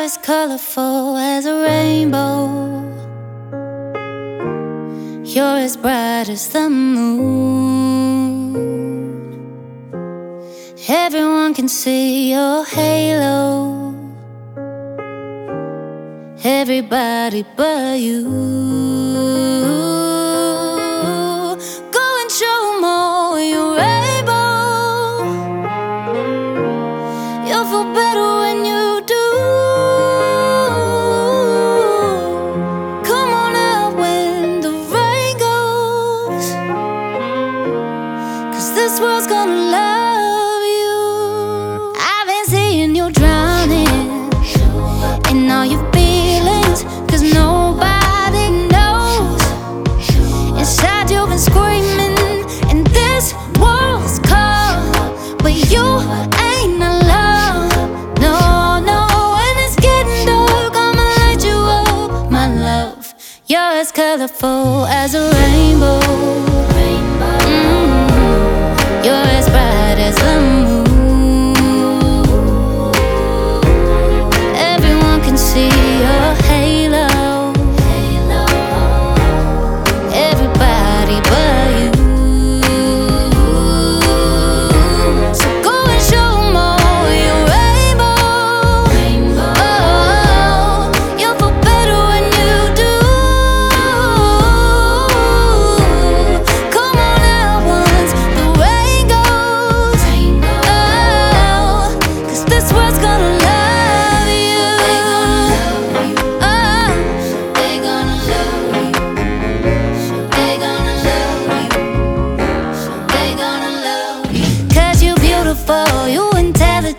as colorful as a rainbow. You're as bright as the moon. Everyone can see your halo. Everybody but you. love. You're as colorful as a rainbow. Mm-hmm. You're as bright as the moon. Everyone can see.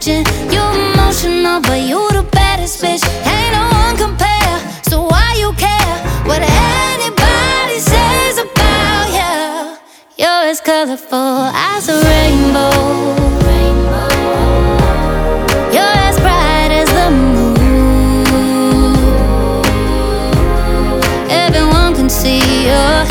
touching. You emotional, but you're the baddest bitch. Ain't no one compare, so why you care what anybody says about you? You're as colorful as a rainbow. You're as bright as the moon. Everyone can see your.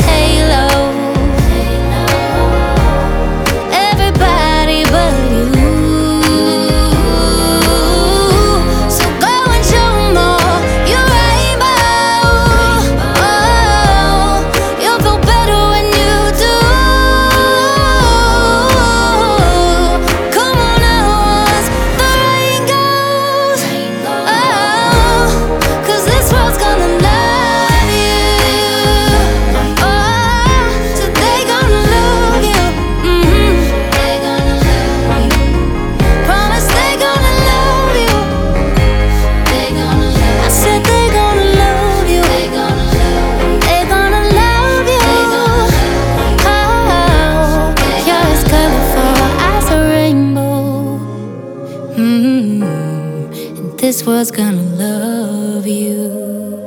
this was gonna love you.